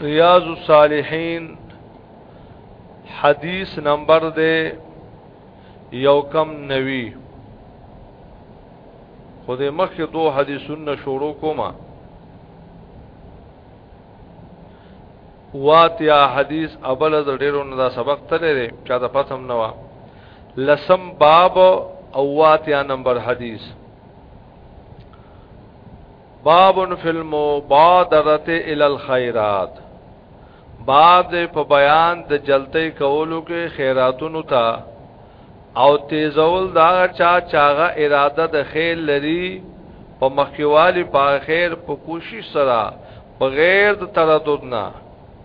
ریاض الصالحین حدیث نمبر دے یو کم نوی خود مخی دو حدیثن نشورو کوما واتیا حدیث ابل از ډیرو نه دا سبق تللی دی چا ته پتم نه وا لسم باب او واتیا نمبر حدیث باب فی المبادرت الى الخیرات باب دې په بیان د جلتۍ کولو کې خیراتونو ته او تیزول دا چا چاغه اراده د خیر لري په مخکیوالي په خیر په کوشش سره په غیر د تردد نه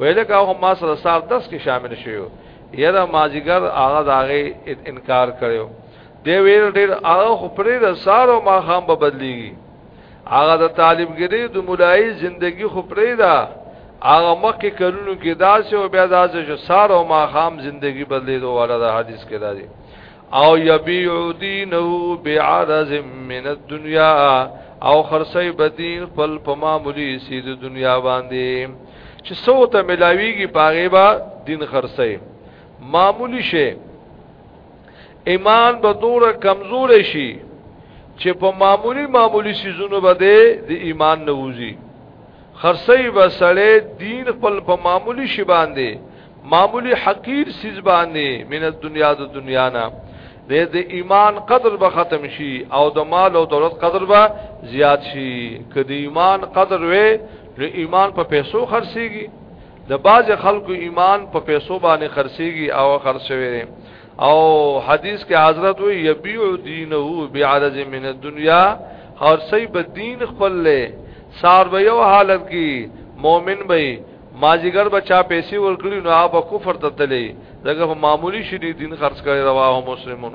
ویل کا هم ما سره صاحب درس کې شامل شوی یره مازیګر هغه داغه انکار کړو دی ویل ډیر هغه خپرې د سارو ما خام به بدلیږي هغه د طالبګری د مولای زندگی خپرې ده هغه مکه کلونو کې داسې او بیا داسې چې سارو ما خام زندگی بدلی دوه والا د حدیث کې راځي او یبیع دینه بعرض من الدنیا او خرسی بدین خپل په معمولی سید دنیا باندې چې سو ته ملاویږي پاغه با دین خرڅه معمولی شي ایمان به دور کمزور شي چې په معمولی معمولی سيزونو باندې د ایمان نووزي خرڅي بسړې دین خپل په معمولی شي باندې معمولی حقیر سیز باندې من دنیا د دنیا نه د دې ایمان قدر به ختم شي او د مال او دولت قدر به زیات شي کدی ایمان قدر وې نو ایمان په پیسو خرڅيږي د باز خلکو ایمان په پیسو باندې خرڅيږي او خرڅوي او حدیث کې حضرت وی یبیع دینه بعرض من الدنیا خرڅي به دین خپل له سار به یو حالت کې مؤمن به ماجیګر بچا پیسې ورکړي نو هغه کفر ته تللی دغه معمولی شری دین خرڅ کړي رواه مسلمون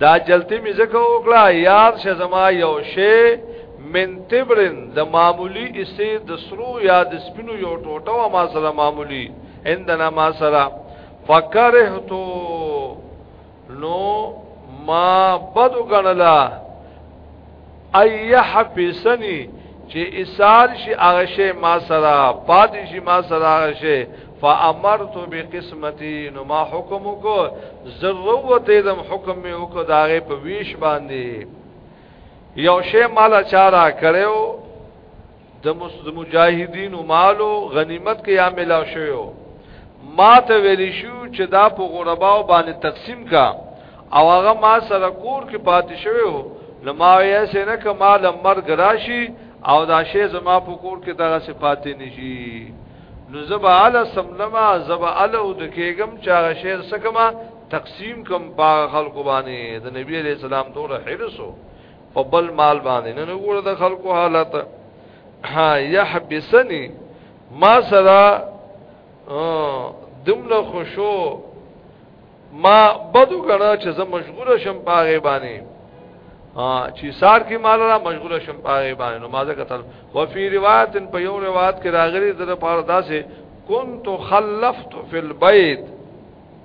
دا جلتی می زکه وکړه یاد شه زما یو شی من تبرن د معمولی اسه د سرو یا د سپینو یو ټوټه و ما سره معمولی عندنا ما سره فکرهتو نو ما بدو غنلا ایح پیسنی چې اسار شي هغه شی ما سره پاتې شي ما سره هغه شی فامرت بقسمتي نو ما حکم کو ضرورت دم حکم می وکړ داغه په ویش باندې یو شی مال چارا کړو د مجاهدینو مالو غنیمت کې یا ملا شویو ما ته ویل شو چې دا په غرباو باندې تقسیم کا او هغه ما سره کور کې پاتې شوی و لما یې سینه کما لمر گراشي او دا شی زما په کور کې دغه صفات نشي نو زبا علی سملما زبا علی او د کېګم چا شی سکما تقسیم کم پاغ خلق باندې د نبی علیہ السلام دوره حرسو په بل مال باندې نه وګوره د خلکو حالت ها يحبسني ما سره دمله خوشو ما بدو غنا چې زه مشغوله شم پاغه باندې چې سار کې مال را مشغوله شم پاغه باندې نو مازه قتل و فی روایت په یو روایت کې راغلي د پاره داسې كنت خلفت فی البيت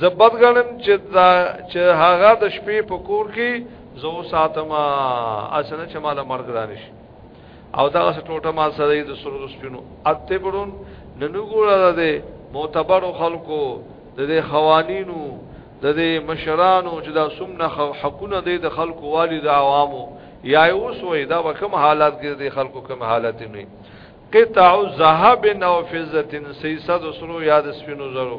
زبد غنم چې دا چې هغه د شپې په کور کې زو ساتما اسنه چې مال مرګ دانش او دا څه ټوټه ما سره د سرو سپینو اته پړون ننو ګوره ده معتبر خلکو د دې خوانینو د دې مشرانو چې دا سمنه حقونه دی د خلکو والی د عوامو یا اوس وې دا به کوم حالات کې د خلکو کوم حالت نه قطع ذهب او فزه سیسد سرو یاد سپینو زرو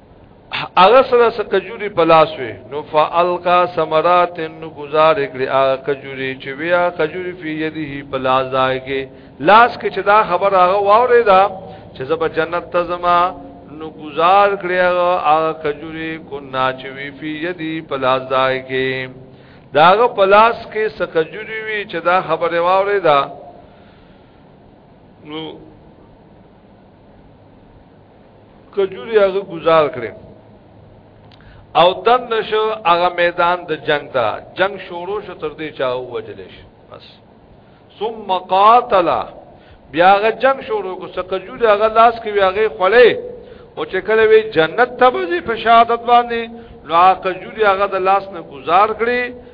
هغه سره سره کجوري پلاس وي نو فالقا ثمرات نو گزار کړي هغه کجوري چې بیا کجوري فی یده پلاس دایږي لاس کې چې دا خبر هغه واوري دا چې زب جنت ته زما نو گزار کړي هغه کجوري کو ناچوي فی یده پلاس دایږي داغه پلاس کې سکجوري وي چې دا خبره واوري دا نو کجوري هغه گزار کړي او دن نشو هغه میدان د جنگ دا جنگ شروع شو تر دې چا وجل شي بس ثم قاتل بیا هغه جنگ شروع کو سکجوري هغه لاس کې هغه خړې او چې کله وی جنت ته به په شهادت باندې نو هغه کجوري هغه د لاس نه گزار کړي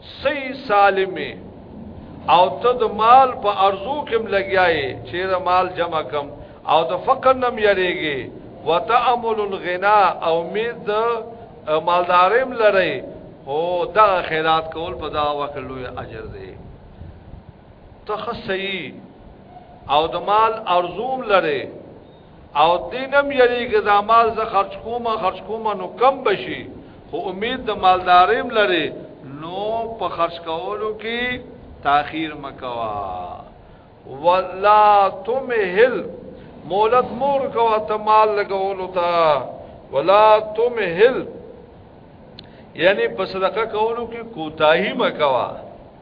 سي سالمه او ته د مال په ارزو کې لګیاي چې د مال جمع کم او د فقر نم یریږي وتعمل الغنا او مید د مالداریم لري او دا خیرات کول په دا وخت لوی اجر دی تخصی او د مال ارزوم لري او دینم یریږي دا مال زه خرج کوم خرج کوم نو کم بشي خو امید د مالداریم لري نو په خرج کولو کې تاخير مکوا ولا تمهل مولت مور کو ته مال لګولو تا ولا تمهل یعنی په صدقه کولو کې کوتاهی مکوا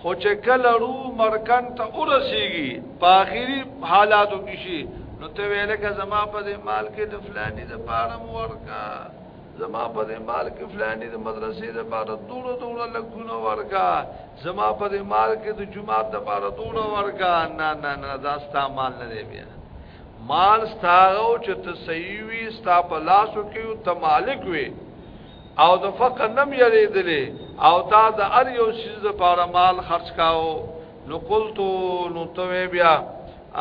خو چې کله روح مرکن ته ورسیږي په اخري حالاتو کې شي نو ته ویل که زما په دې مال کې د فلانی د پاره ورکا زما په دې مال کې فلانی د مدرسې د پاره دوړو دوړو لګونه ورکا زما په دې مال کې د جمعه د پاره دوړو ورکا نه نه نه دا ستا مال نه دی بیا مال ستاغو چې ته صحیح وي ستا په لاسو کې او ته مالک وي او د فقر نم یریدلې او تا د ار یو شیز لپاره مال خرج کاو نو قلت نو تو بیا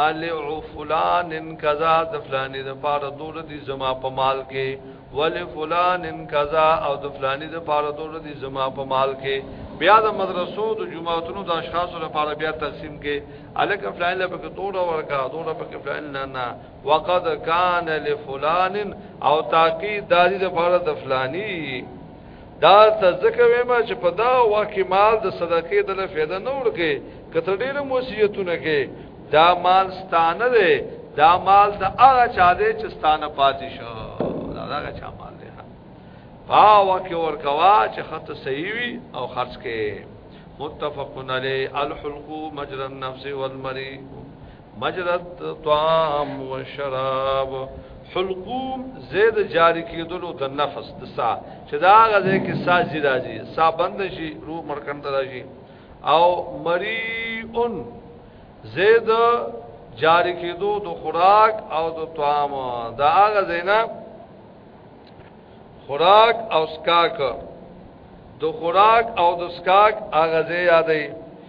الی فلان کذا د فلانی د پاره دور دي زما په مال کې ول فلان کذا او د فلانی د پاره دور دي زما په مال کې بیا د مدرسو د جماعتونو د اشخاصو لپاره بیا تقسیم کې الک فلان لپاره کې دور ورکا دور لپاره کې فلان نه نه وقد کان لفلان او تاکي دادی د پاره د فلانی دا ته ځکه وایم چې په دا واکه مال د صدقې د له فایده نه ورکه کته ډیره موصیتونه کې دا مال ستانه دی دا مال د هغه چا دی چې ستانه پاتې شو دا هغه چا مال دی ها واکه ورکوا چې خط صحیح وي او خرج کې متفقن علی الحلق مجرى النفس والمری مجرد طعام و شراب حلقوم زید جاری کېدلو د نفس د سا چې دا غزه کې سا زی راځي سا بند شي روح مرکند راځي او مریون زید جاری کېدو د خوراک او د طعام دا هغه زینا خوراک او سکاک د خوراک او د سکاک هغه زی یادې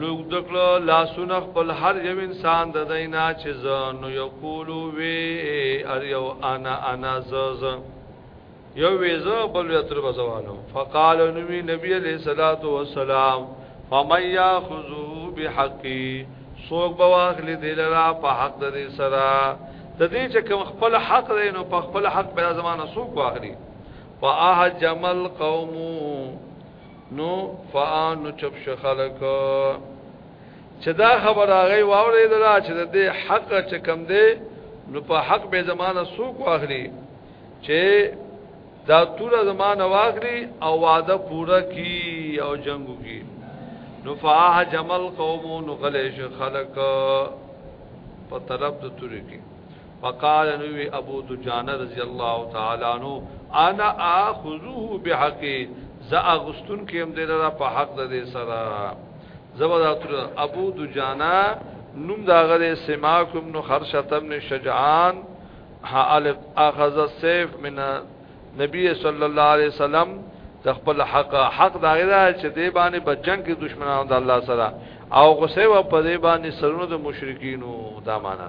لوګ دکړه لاسونه خپل هر یو انسان د دینا چې زه نو یقولو وی ار یو انا انا زز یو ویزه بل یتر بزوانو فقال نبی نبی علیہ الصلوۃ والسلام فمن یاخذو بحقی سوق بواخل دلرا په حق د سرا د دې چې کوم خپل حق دی نو په خپل حق بیا زمانہ سوق واخلي فاهجمل قوم نو فان نو چپ شو خلک چې دا خبر هغه واورې دلا چې د حق چې کم دی نو په حق به زمانہ سوق واخلي چې دا ټول زمانہ واخلي او وعده پورا کی او جنگو کی نو فاه جمل قوم نو غلیش خلق په طلب د تورې کې فقال نوی ابو دجانه رضی الله تعالی عنہ انا اخذه بحق ز اغستون کیم دې لرا په حق د دې سره زبردات ابو دجانه نوم دا غره سماکم نو خرشتم نه شجعان ها الف اخذ السيف من نبی صلی الله علیه وسلم د خپل حق حق دا غره چې دې باندې په جنگ کې دشمنانو د الله سره او غصه و په دې باندې سرونو د مشرکینو دا معنا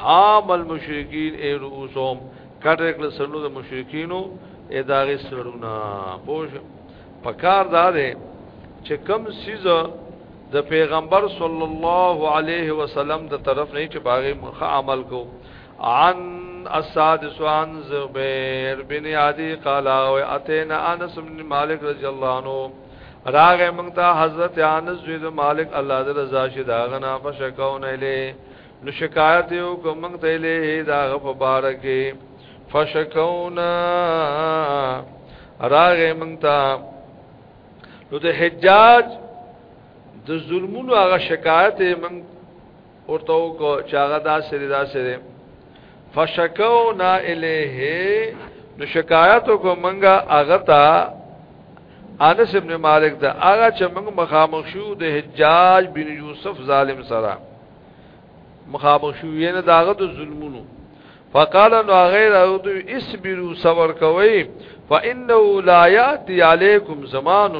هام المشرکین ای رؤوسهم کټ کړ سرونو د مشرکینو ای داغه سرونه پوش پکار دا ده چې کم سیز د پیغمبر صلی الله علیه وسلم د طرف نه چې باغې مخ عمل کو عن السادس عن زبیر بن عدی قال او اتینا انس بن مالک رضی الله عنه راغ موږ ته حضرت انس بن مالک الله تعالی رضا شه داغه نه فشکونه له نو شکایت یو کومنګ ته له دا غف بارکه فشکونا راغه مونږ ته نو د حجاج د ظلمونو هغه شکایت مونږ ورته کو چاغه دا سری دا سری فشکونا الیه نو شکایت کو منګه هغه تا انس ابن مالک دا هغه چې موږ مخامخ شو د حجاج بن یوسف ظالم سره مخامخ شو یې نه داغه د ظلمونو فقال نو غیر او دو اسبرو صبر کوي فانه لا یاتی علیکم زمان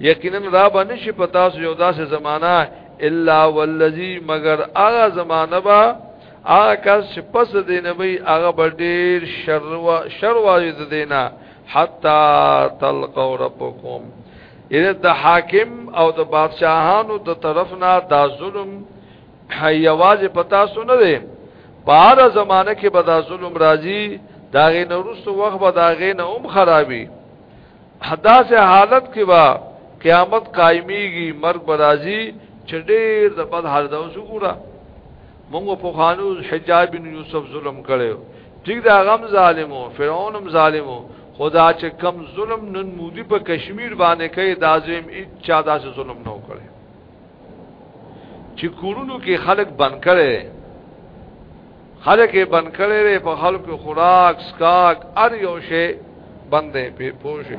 یقینا را باندې شي پتا سو یو داسې زمانہ الا والذی مگر هغه زمانہ با هغه کس چې پس دې نه وي هغه ډېر شر وا شر وا دې نه حتا تلقوا ربکم یعنی د حاکم او د بادشاہانو د طرف نه دا ظلم یوازې پتا سو نه دی په هر زمانه کې به دا ظلم راځي دا غي نه رسو وخت به دا غي نه هم خرابي حدا سه حالت کې با قیامت قائميږي مرګ برازي چې ډېر د بد حال دا وسو ګوره مونږ په خانو حجاج بن یوسف ظلم کړو ټیک دا غم ظالمو فرعونم ظالمو خدا چې کم ظلم نن مودي په کشمیر باندې کوي دا زم اچا دا ظلم نه وکړي چې کورونو کې خلک بند کړي خلک یې بند کړي په خلکو خوراک سکاک ار یو شی بندې په پوښي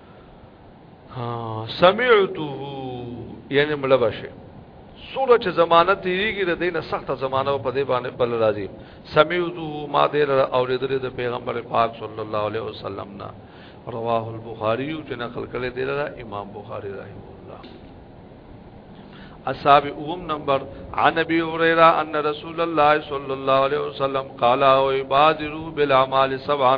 سمعته یعنی ملبشه سوره چې زمانه تیریږي د دینه سخته زمانه په دې باندې بل راځي سمعته ما دې اوریدل د پیغمبر پاک صلی الله علیه وسلم نه رواه البخاری چې نقل کړي دی را امام بخاری رحمه الله اصحاب اوم نمبر عن ابي هريره ان رسول الله صلى الله عليه وسلم قال او بادروا بالاعمال سبعا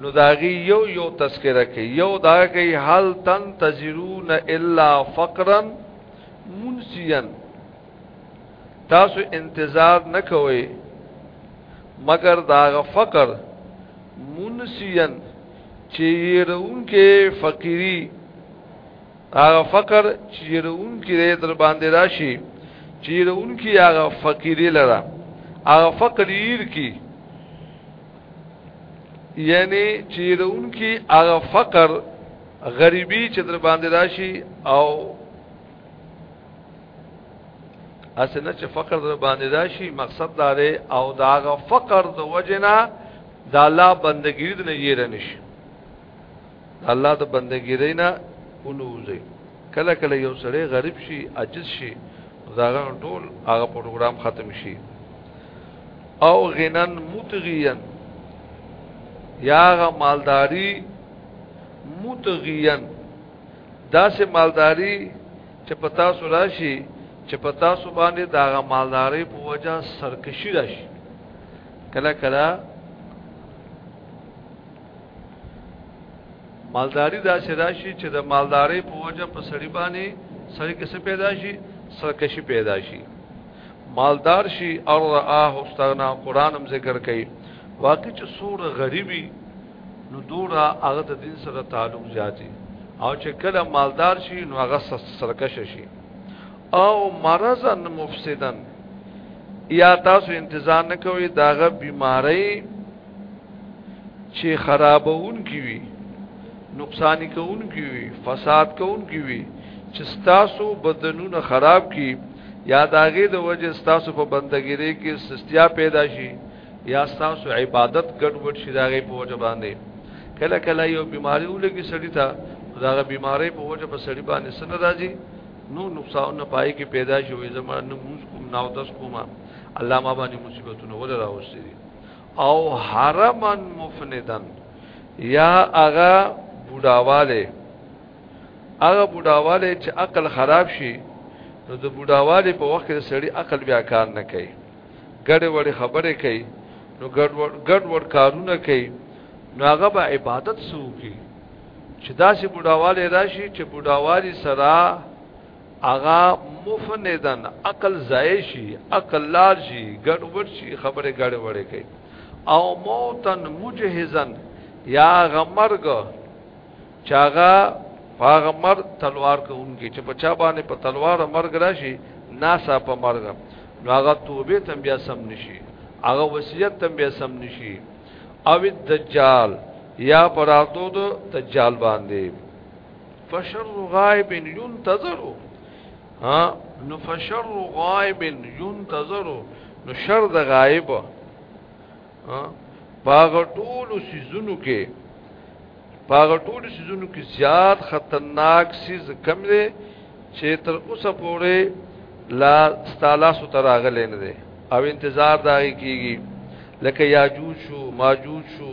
نو داغي یو یو تذکرہ کې یو دا کوي حال تن تجرون الا فقرا منسیا تاسو انتظار نکوي مگر دا فقر منسیا چې يرون کې فقيري هغه فقر چې يرون کې در باندې راشي چې يرون کې هغه فقيري لره هغه فقير کې یعنی چیرون کی هغه فقر غریبی چې در باندې راشي او اسنه چې فقر در باندې راشي مقصد دا دی او دا هغه فقر د وجنا د الله بندګی نه یې رنشي الله د بندګیری نه ونوځي کله کله یو سړی غریب شي عاجز شي داغه ټول هغه پروګرام ختم شي او غنن متغیان یا هغه مالداری متغیان داسې مالداری چې پتا سو راشي چې پتا سو باندې داغه مالداری په وجہ سرکشي راشي کله کله مالداری دا سدا شي چې د مالداري په وجه په سړی باندې سړی کې څه پیدا شي سرکشي پیدا شي مالدار شي او راه استغنا قران هم ذکر کوي واقع چې سور غریبي نو دورا هغه د دین سره تعلق زیاتی او چې کله مالدار شي نو هغه سرکشه شي او مرضا مفسدن یا تاسو انتظار نه کوئ داغه بیماری چې خرابون کی وي نقصان کوون کی وي فساد کوون کی وي چې تاسو بدنونه خراب کی یا داغه د وجه تاسو په بندګیری کې سستیا پیدا شي یا تاسو عبادت ګډوډ شي داغه په وجه باندې کله کله یو بیماری ولګي سړی ته داغه بیماری په وجه په سړی باندې سن راځي نو نقصان نه پای کې پیدا شوی زمانه موږ کوم ناو داس کومه الله ما باندې مصیبتونه ولراوستي او حرما مفندن یا هغه بوډاواله هغه بوډاواله چې عقل خراب شي نو د بوډاواله په وخت کې سړی عقل بیا کار نه کوي ګډ وړ خبره کوي نو ګډ وړ ګډ وړ کارونه کوي نو هغه به عبادت سوکي چې داسې بوډاواله راشي چې بوډاوالي سره اغا مفندن عقل ضایع شي عقل لار شي ګډ وډ شي خبره ګډ وړه کوي او موتن مجهزن یا غمرګ چاغه هغه مر تلوار کوونکی چې په چا باندې په تلوار مرګ راشي ناسا په مرګ نو هغه توبه تم بیا سم نشي هغه وصیت تم بیا سم نشي او دجال یا پراتو د دجال باندې فشر غائب ينتظر ها نو فشر غائب ينتظر نو شر د غائب ها باغ ټول سيزونو کې باغ ټول سيزونو کې زیات خطرناک سيز کم دی چې تر اوسه پورې لا ستالاس تر اغلې نه دی او انتظار داږي کیږي لکه یاجوج شو ماجوج شو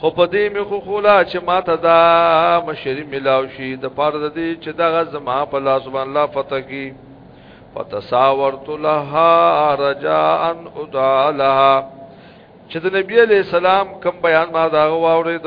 خو په دې مې خو خولا چې ما ته دا مشری ملاو شي د پاره د دې چې دغه زما په لاس باندې الله فتح کی فتصاورت لها رجاء ادعا لها چې د نبی علی سلام کم بیان ما دا واورید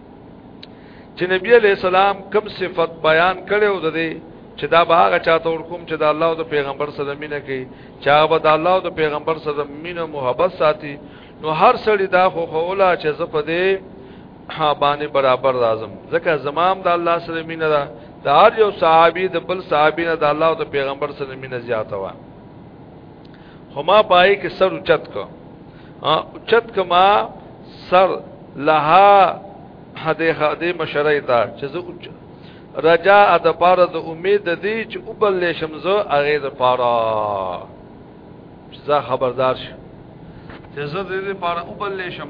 چې نبی علی السلام کوم صفت بیان کړي او د دې چې دا به هغه چاته ورکوم چې د الله او د پیغمبر سره مینه کوي چې هغه به د الله او د پیغمبر سره مینه محبت ساتي نو هر سړی دا خو خوله چې زه په دې باندې برابر راځم ځکه زمام د الله سره مینه ده د هر یو صحابي د بل صحابي نه د الله او د پیغمبر سره مینه زیاته وه خو ما پای کې سر اوچت کو اوچت کما سر لها هده هده مشرای تا چې زه اوچ رجا د پاره د امید دی چې وبل شمزه هغه د پاره چې زه خبردار شم چې زه دې لپاره وبلې شم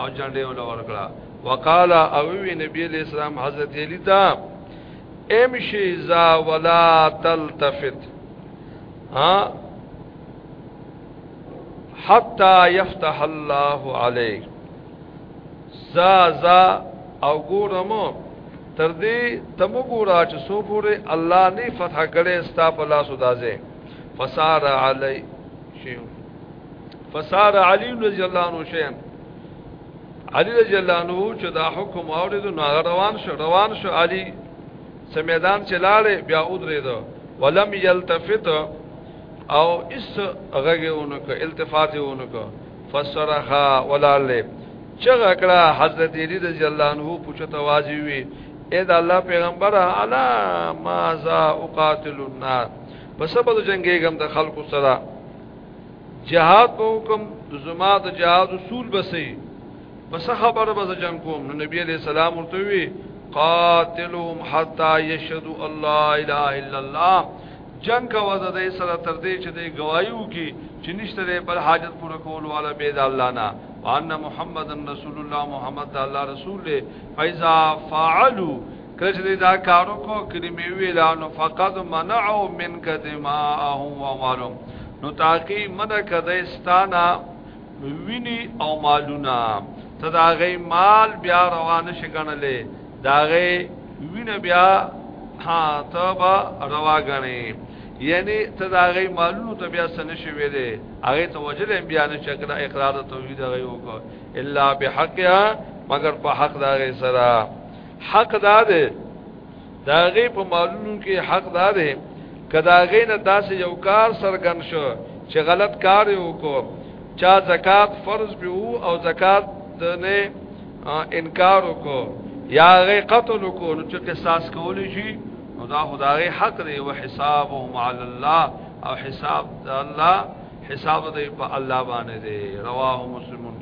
او جنډه ول ورکړه وقال او وی نبی علیہ السلام حضرت علی تا امشي ذا ولا تلتفت ها حتا يفتح الله عليك ذا ذا او ګورمو تر دې تم ګورا چې سو پورې الله نه فتح کړي ستا په لاس دازه فسار علی شیو فسار علی رضی الله عنه شین علی رضی الله عنه چې دا حکم اورید نو روان شو روان شو علی سمیدان چلاله بیا اودرید ولم یلتفت او اس غږه اونک التفات اونک فسرها ولاله چغه کړه حضرت علی رضی الله عنه پوښتنه واځي وی اے دا الله پیغمبر علا ما ذا اقاتل الناس پس په جنگي غم د خلکو سره جهاد په حکم زما د جهاد اصول بسې پس خبره به جنگ کوم نو نبی علیہ السلام ورته وی قاتلهم حتا یشهدوا الله الا الا الله جنگ کا وزه د سره تر دې چې د گوايو کې چې نشته بل حاجت پوره کول والا به د الله نه وان محمدن رسول الله محمد الله رسول فیضا فعلوا کله چې دا کارو کو کلمې ویلا نو فقط منعو من کدماهم و مالهم نو تاکي من کدستانا ویني او مالونه تداغه مال بیا روان شګنلې داغه وینه بیا ها تبا روا غني یعنی تداغه مالونو ته بیا سن شوي دي هغه توجل بیا نه شکل اقرار توحید غيو کو الا بحقها مگر په حق داغه سره حق دا ده دا غي په مالونو کې حق دا ده کدا غي نه داسې یو کار سرګن شو چې غلط کار وکړو چا زکات فرض به وو او زکات نه انکار وکړو یا غي قتل وکړو نو چې قصاص کول شي نو دا خدای حق دی او حسابهم علی الله او حساب الله حساب دی په الله باندې دی رواه مسلمون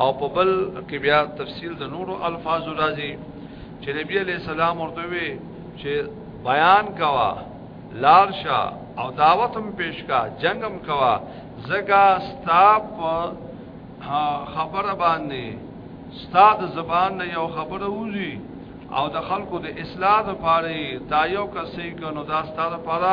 او په بل کې بیا تفصیل د نورو الفاظو راځي چې نبی علی السلام ورته وی چې بیان کوا لارشا او دعوت هم پیش کا جنگم کوا زګا ستاب خبره باندې ستاد زبان نه یو خبره وځي او د خلکو د اصلاح لپاره تا یو کسې کنو دا ستاد لپاره